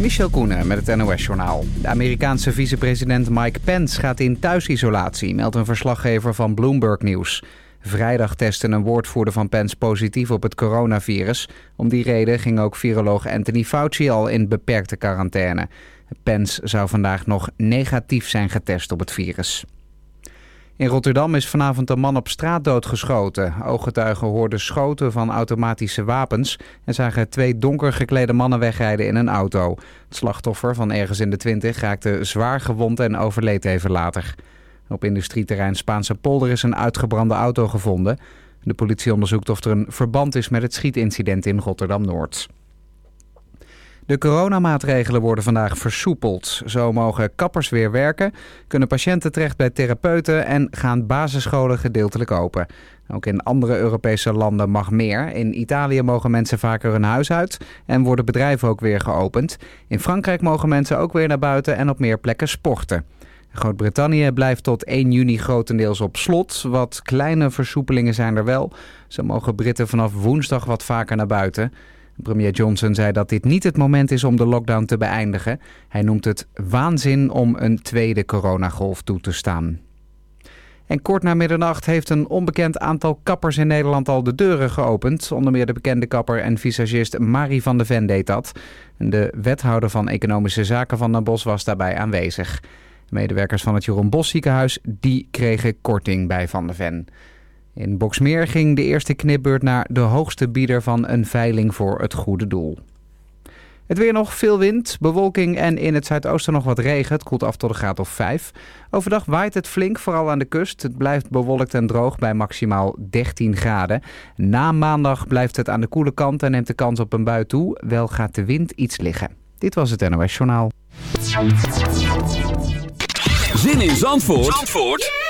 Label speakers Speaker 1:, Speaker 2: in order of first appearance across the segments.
Speaker 1: Michel Koenen met het NOS-journaal. De Amerikaanse vicepresident Mike Pence gaat in thuisisolatie, meldt een verslaggever van Bloomberg News. Vrijdag testte een woordvoerder van Pence positief op het coronavirus. Om die reden ging ook viroloog Anthony Fauci al in beperkte quarantaine. Pence zou vandaag nog negatief zijn getest op het virus. In Rotterdam is vanavond een man op straat doodgeschoten. Ooggetuigen hoorden schoten van automatische wapens... en zagen twee donker geklede mannen wegrijden in een auto. Het slachtoffer van ergens in de twintig raakte zwaar gewond en overleed even later. Op industrieterrein Spaanse polder is een uitgebrande auto gevonden. De politie onderzoekt of er een verband is met het schietincident in Rotterdam-Noord. De coronamaatregelen worden vandaag versoepeld. Zo mogen kappers weer werken, kunnen patiënten terecht bij therapeuten en gaan basisscholen gedeeltelijk open. Ook in andere Europese landen mag meer. In Italië mogen mensen vaker hun huis uit en worden bedrijven ook weer geopend. In Frankrijk mogen mensen ook weer naar buiten en op meer plekken sporten. Groot-Brittannië blijft tot 1 juni grotendeels op slot. Wat kleine versoepelingen zijn er wel. Zo mogen Britten vanaf woensdag wat vaker naar buiten. Premier Johnson zei dat dit niet het moment is om de lockdown te beëindigen. Hij noemt het waanzin om een tweede coronagolf toe te staan. En kort na middernacht heeft een onbekend aantal kappers in Nederland al de deuren geopend. Onder meer de bekende kapper en visagist Marie van de Ven deed dat. De wethouder van Economische Zaken van Den Bosch was daarbij aanwezig. Medewerkers van het Jeroen Bos ziekenhuis die kregen korting bij Van de Ven. In Boksmeer ging de eerste knipbeurt naar de hoogste bieder van een veiling voor het goede doel. Het weer nog veel wind, bewolking en in het zuidoosten nog wat regen. Het koelt af tot een graad of 5. Overdag waait het flink, vooral aan de kust. Het blijft bewolkt en droog bij maximaal 13 graden. Na maandag blijft het aan de koele kant en neemt de kans op een bui toe. Wel gaat de wind iets liggen. Dit was het NOS Journaal.
Speaker 2: Zin in Zandvoort, Zandvoort?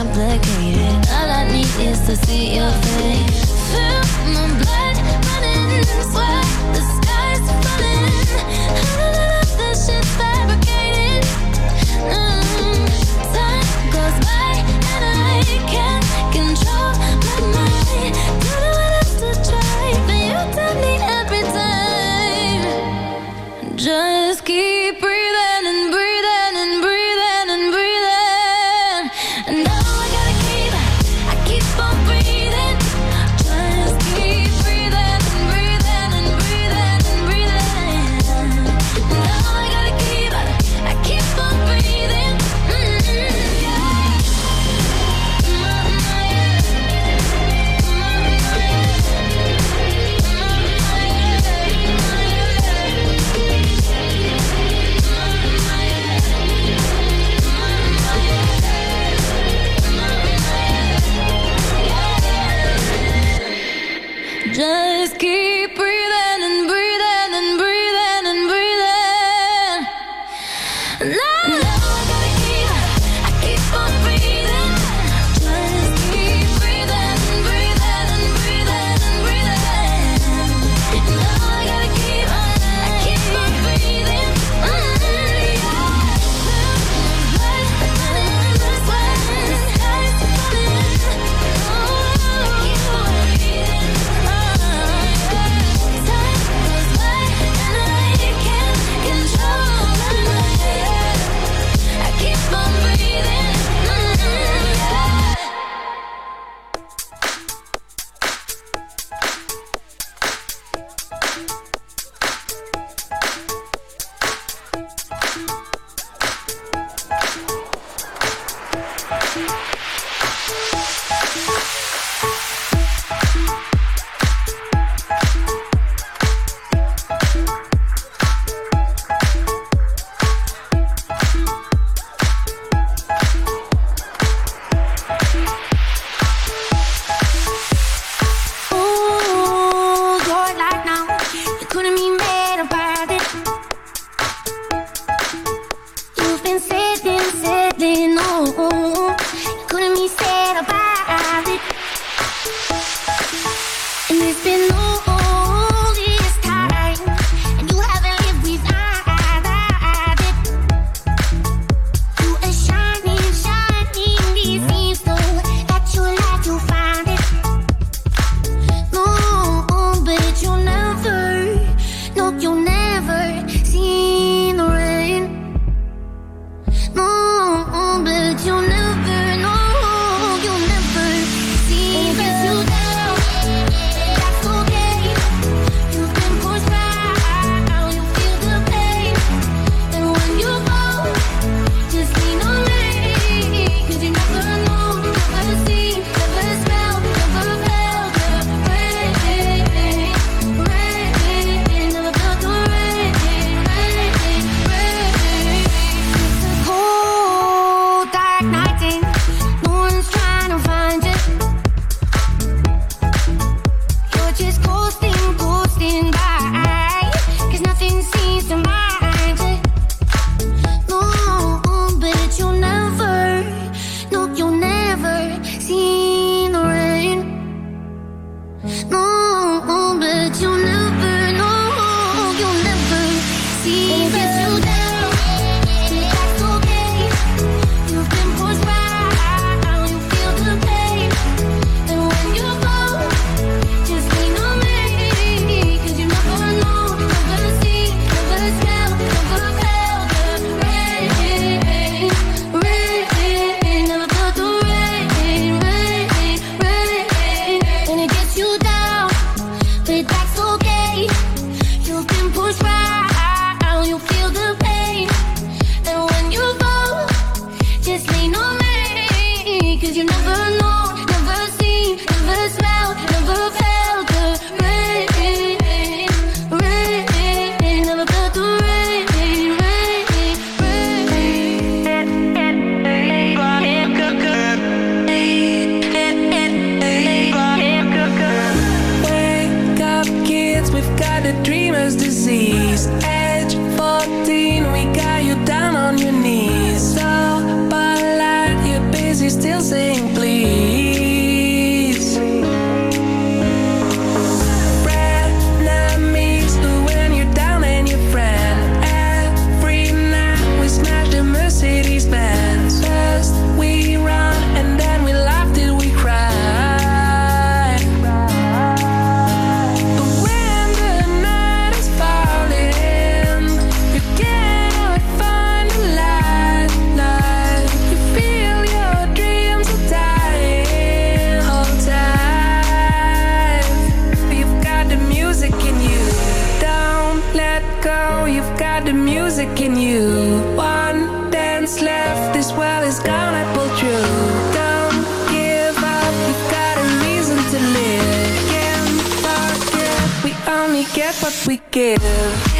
Speaker 3: Complicated. All I need is to see your face. Go, you've got the music in you. One dance left, this world is gonna pull through. Don't give up, we got a reason to live. We only get what we
Speaker 4: give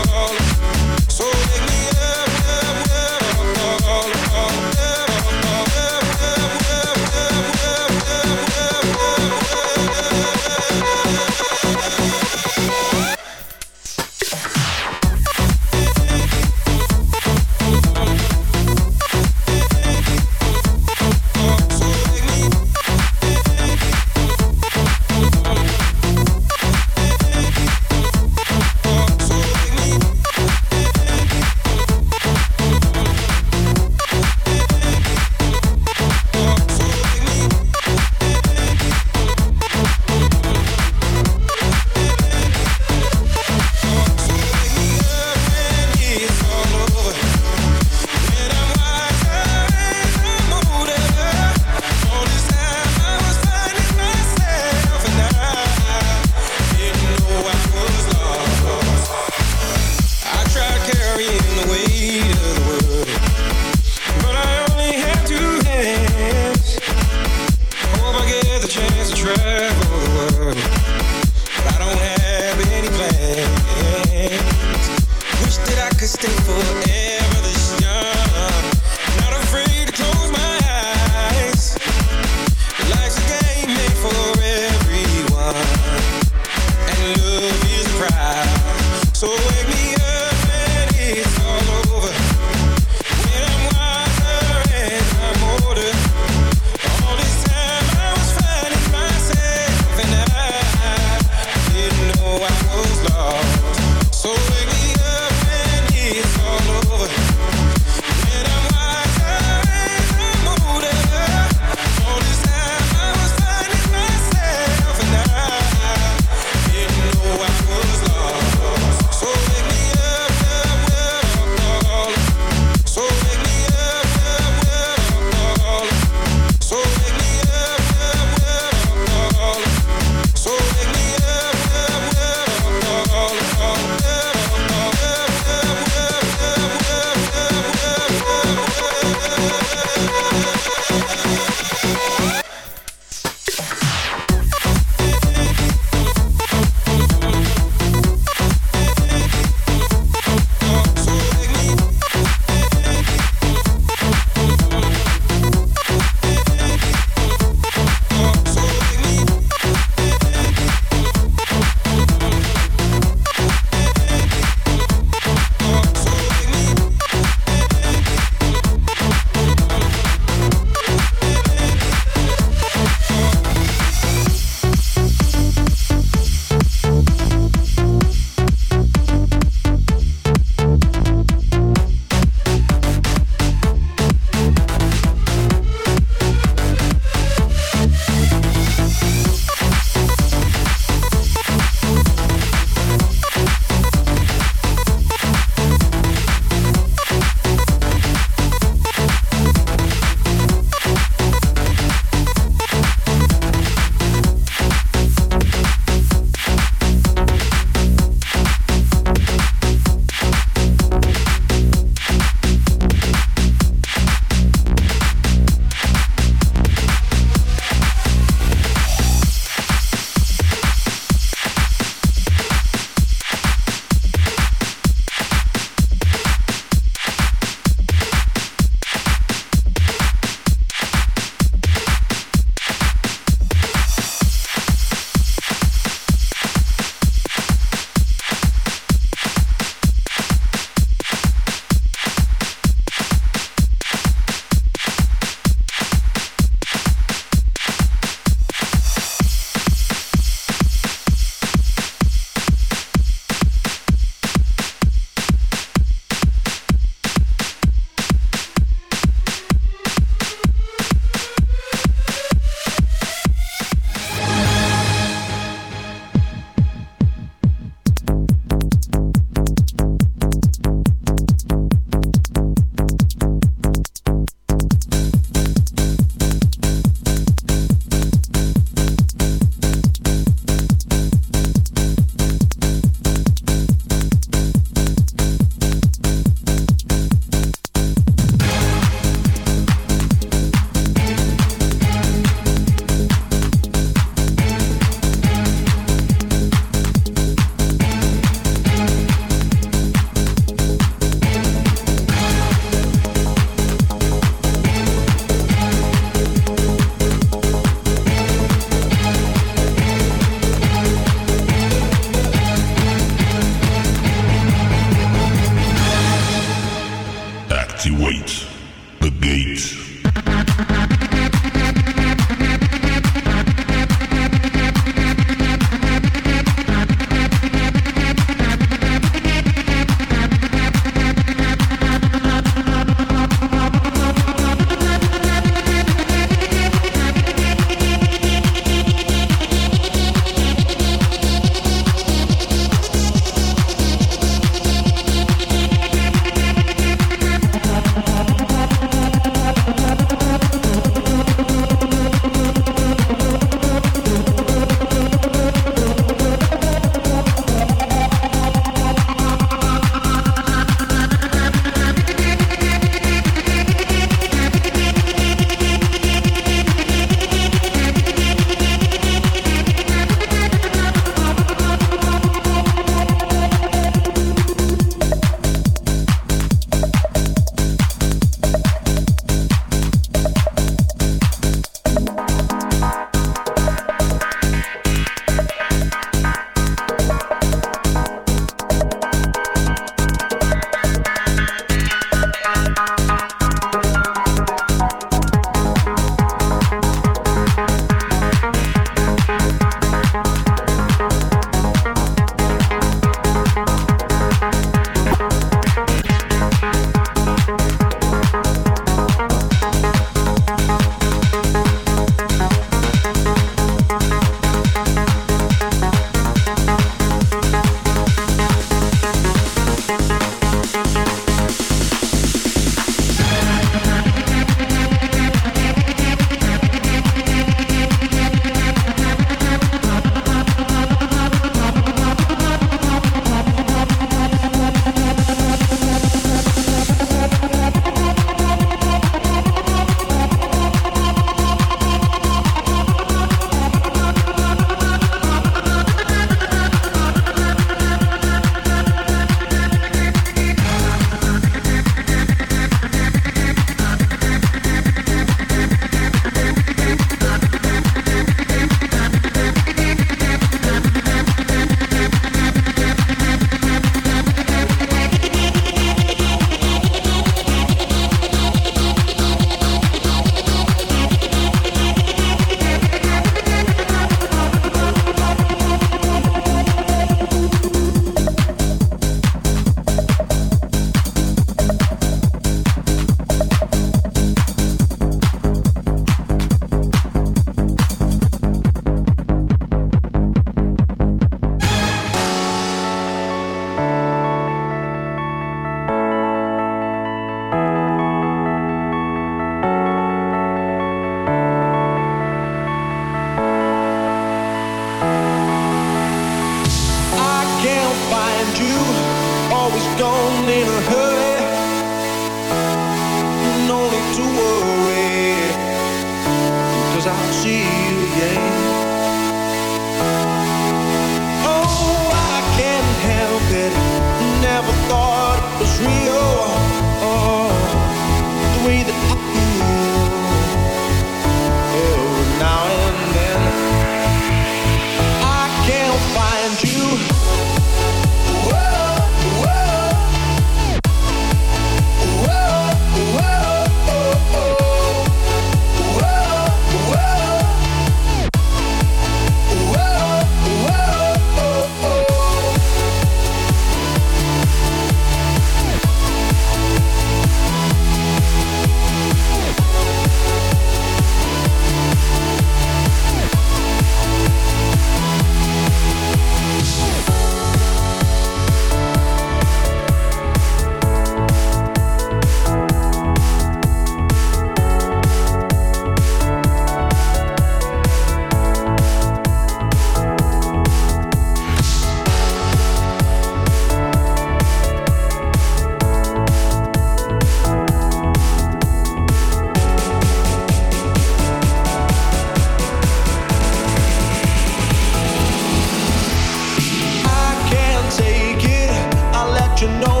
Speaker 5: you know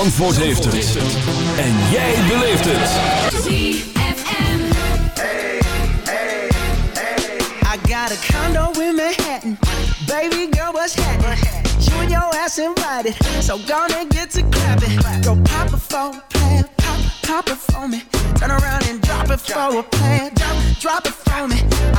Speaker 5: Zandvoort heeft het. En jij beleeft het.
Speaker 6: I got a condo in Manhattan. Baby girl, what's happening? You and your ass invited. So gonna get to clapping. Go pop it for a plan. Pop, pop it for me. Turn around and drop it for a plan. Drop, drop it for me.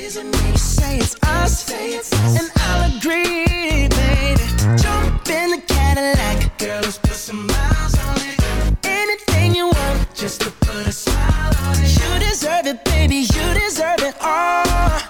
Speaker 6: Me? Say it's us. Say it's us. And I'll agree, baby. Jump in the Cadillac. Girl, let's put some miles on it. Anything you want, just to put a smile on it. You deserve it, baby. You deserve it all.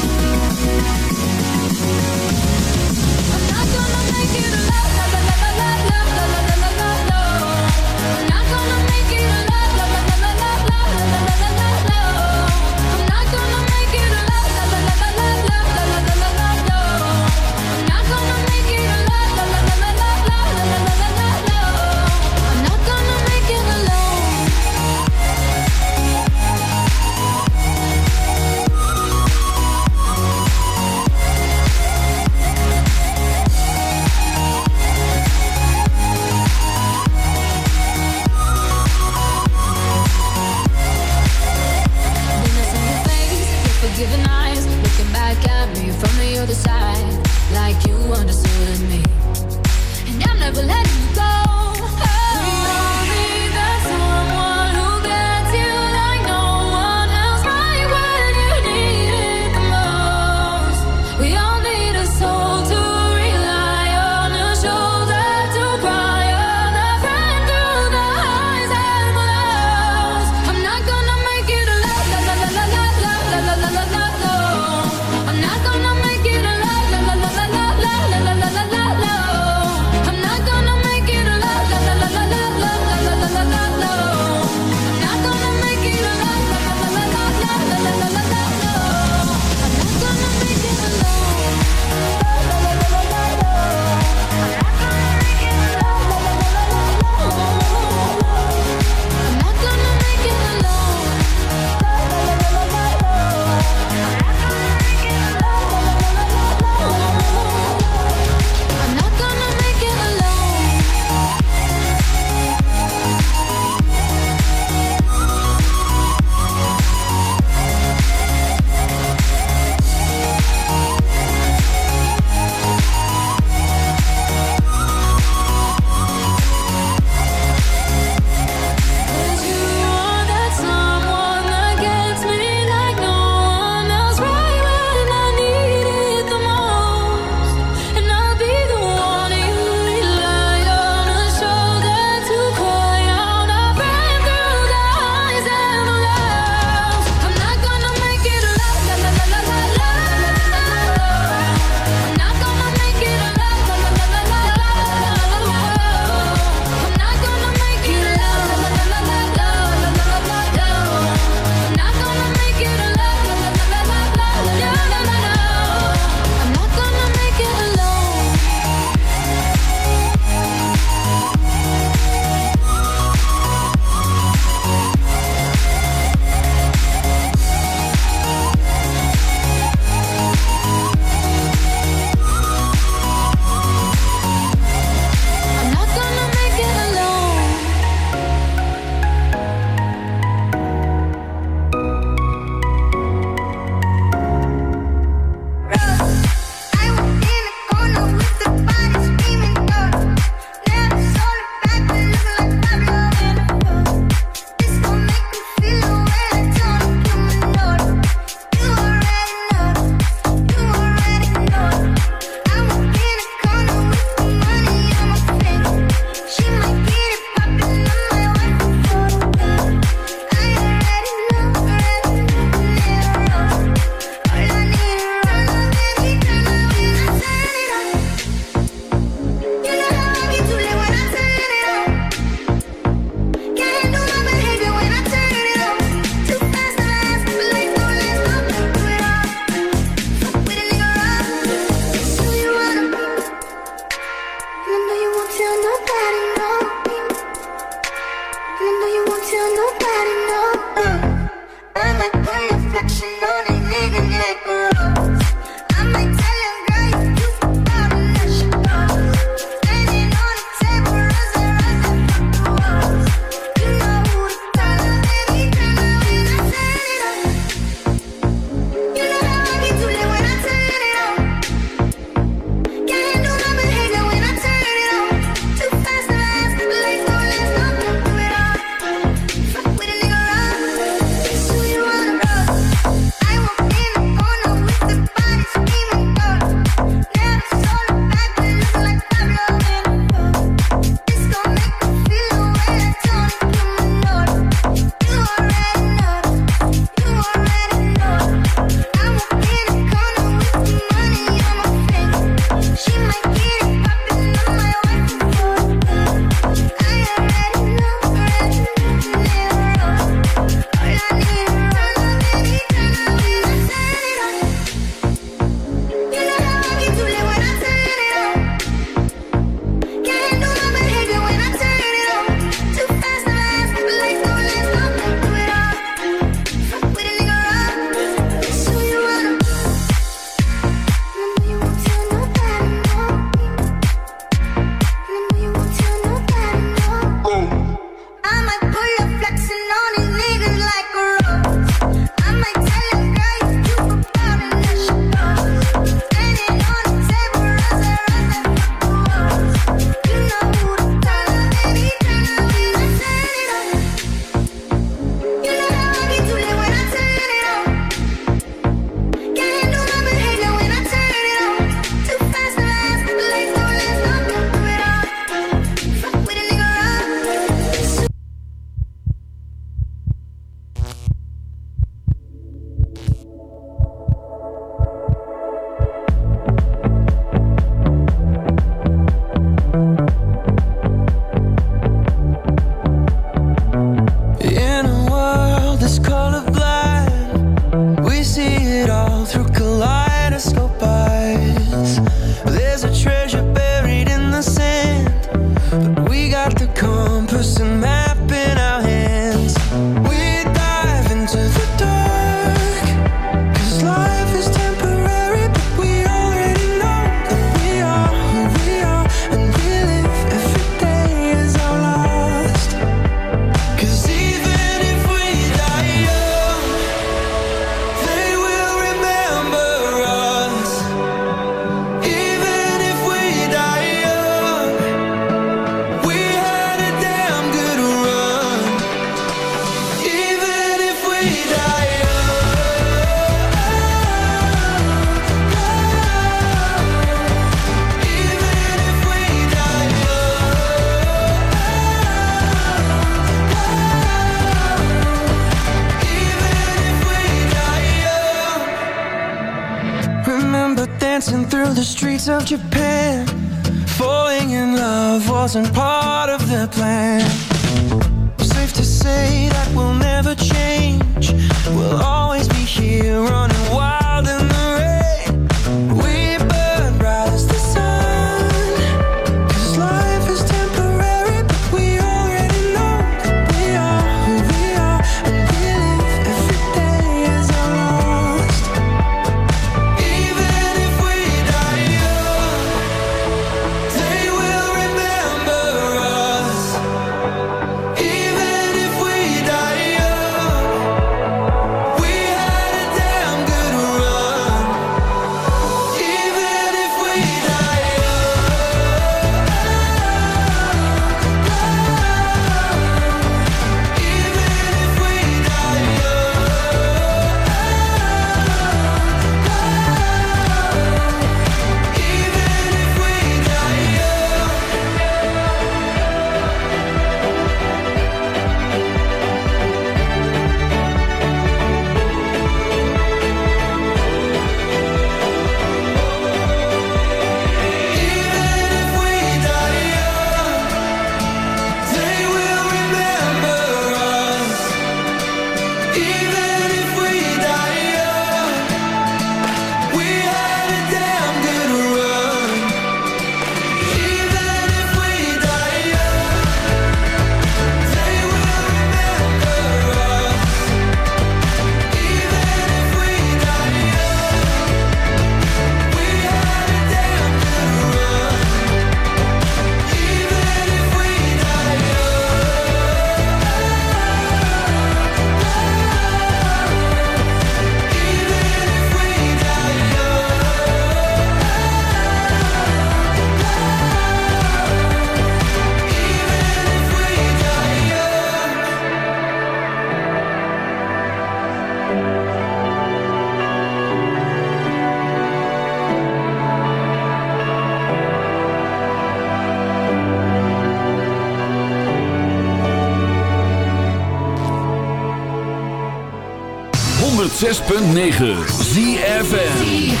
Speaker 7: 6.9
Speaker 2: ZFM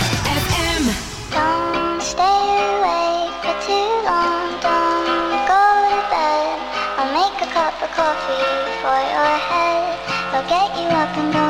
Speaker 8: Don't stay awake for too long. Don't go to bed. I'll make a cup of coffee for your head. I'll get you up and going.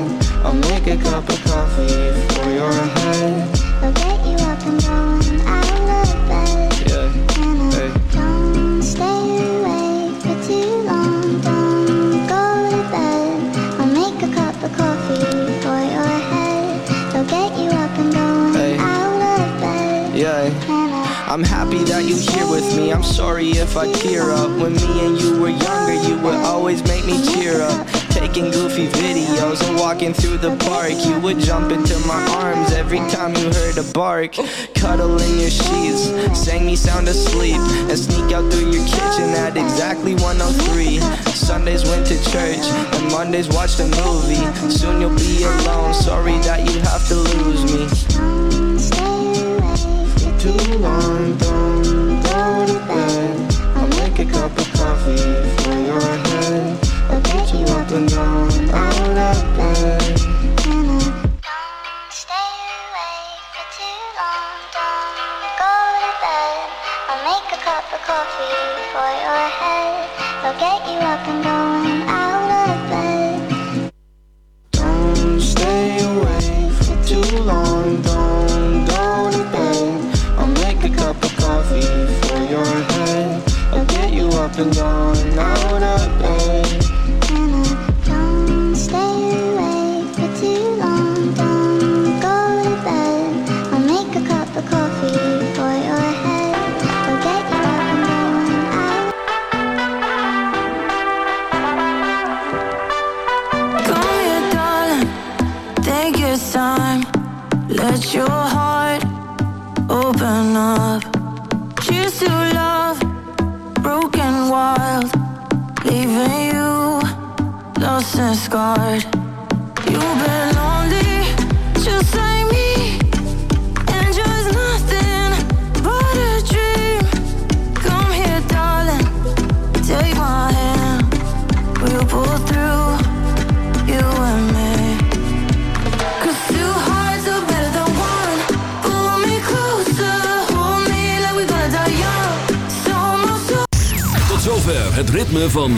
Speaker 7: I'll make a cup of coffee for your head.
Speaker 8: I'll get you up and going out of bed.
Speaker 7: Yeah, hey.
Speaker 8: Don't stay awake for too long. Don't go to bed. I'll make a cup of coffee for your head. I'll get you up and going
Speaker 7: Hey.
Speaker 8: out of bed.
Speaker 7: Yeah. I'm happy that you here with me. I'm sorry if I tear up. When me and you were younger, you would always make me cheer up. Taking goofy videos and walking through the park. You would jump into my arms every time you heard a bark. Cuddle in your sheets, sang me sound asleep, and sneak out through your kitchen at exactly 103. Sundays went to church, and Mondays watched a movie. Soon you'll be alone. Sorry